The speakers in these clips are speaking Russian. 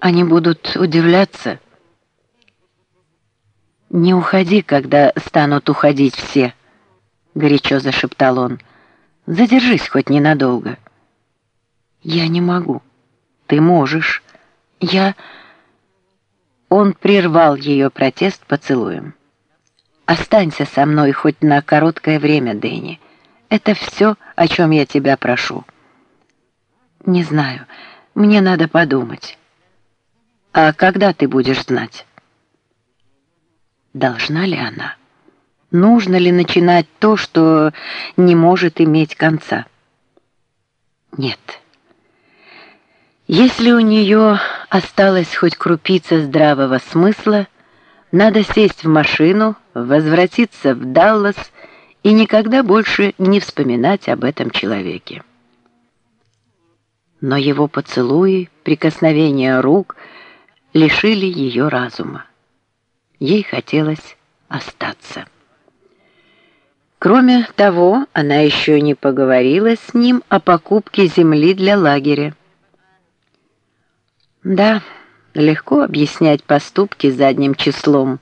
Они будут удивляться. «Не уходи, когда станут уходить все», — горячо зашептал он. «Задержись хоть ненадолго». «Я не могу». «Ты можешь». «Я...» Он прервал ее протест поцелуем. «Останься со мной хоть на короткое время, Дэнни. Это все, о чем я тебя прошу». «Не знаю. Мне надо подумать». «А когда ты будешь знать?» Должна ли она? Нужно ли начинать то, что не может иметь конца? Нет. Если у нее осталась хоть крупица здравого смысла, надо сесть в машину, возвратиться в Даллас и никогда больше не вспоминать об этом человеке. Но его поцелуи, прикосновения рук лишили ее разума. Ей хотелось остаться. Кроме того, она еще не поговорила с ним о покупке земли для лагеря. Да, легко объяснять поступки задним числом,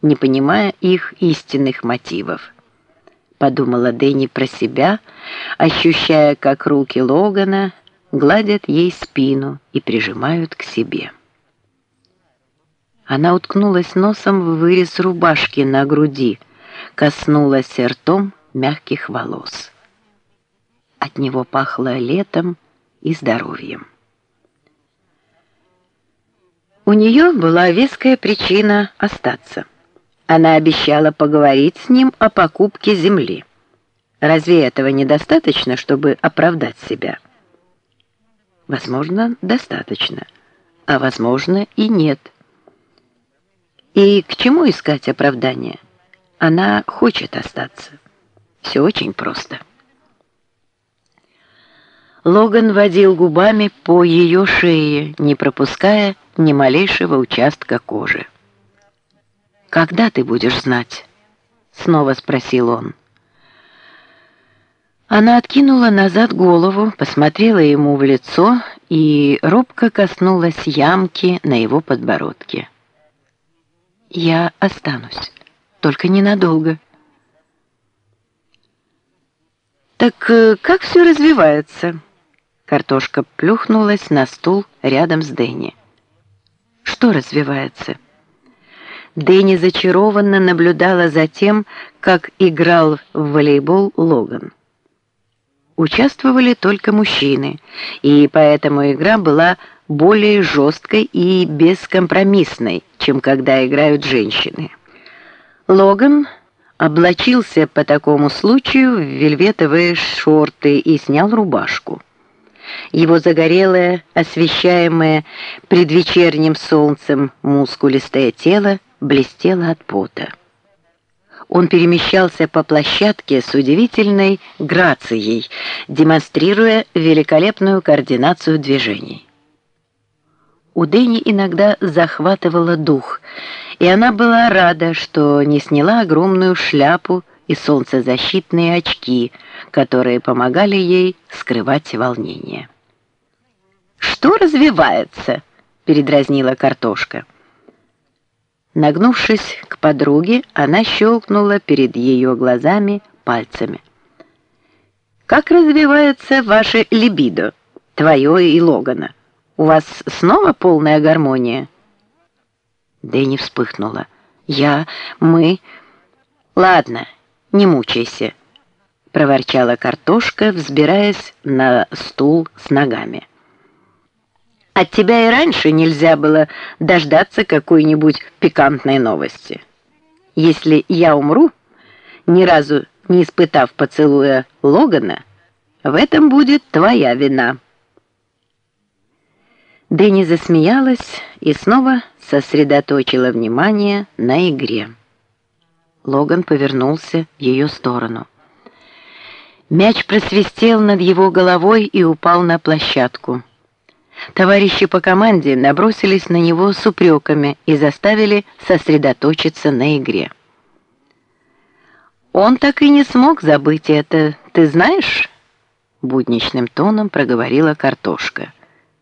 не понимая их истинных мотивов. Подумала Дэнни про себя, ощущая, как руки Логана гладят ей спину и прижимают к себе. Она уткнулась носом в вырез рубашки на груди, коснулась ртом мягких волос. От него пахло летом и здоровьем. У нее была веская причина остаться. Она обещала поговорить с ним о покупке земли. Разве этого недостаточно, чтобы оправдать себя? Возможно, достаточно, а возможно и нет. И к чему искать оправдание? Она хочет остаться. Все очень просто. Логан водил губами по ее шее, не пропуская ни малейшего участка кожи. «Когда ты будешь знать?» — снова спросил он. Она откинула назад голову, посмотрела ему в лицо и робко коснулась ямки на его подбородке. «Я останусь, только ненадолго». «Так э, как все развивается?» Картошка плюхнулась на стул рядом с Дэнни. Что развивается? Дэнни зачарованно наблюдала за тем, как играл в волейбол Логан. Участвовали только мужчины, и поэтому игра была более жесткой и бескомпромиссной, чем когда играют женщины. Логан облачился по такому случаю в вельветовые шорты и снял рубашку. Его загорелое, освещаемое предвечерним солнцем мускулистое тело блестело от пота. Он перемещался по площадке с удивительной грацией, демонстрируя великолепную координацию движений. У Дэни иногда захватывало дух, и она была рада, что не сняла огромную шляпу и солнцезащитные очки, которые помогали ей скрывать волнение. «Что развивается?» — передразнила картошка. Нагнувшись к подруге, она щелкнула перед ее глазами пальцами. «Как развивается ваше либидо, твое и Логана? У вас снова полная гармония?» Дэнни вспыхнула. «Я... мы...» «Ладно, не мучайся», — проворчала картошка, взбираясь на стул с ногами. От тебя и раньше нельзя было дождаться какой-нибудь пикантной новости. Если я умру, ни разу не испытав поцелуя Логана, в этом будет твоя вина». Дэнни засмеялась и снова сосредоточила внимание на игре. Логан повернулся в ее сторону. Мяч просвистел над его головой и упал на площадку. Товарищи по команде набросились на него с упреками и заставили сосредоточиться на игре. «Он так и не смог забыть это, ты знаешь?» Будничным тоном проговорила картошка.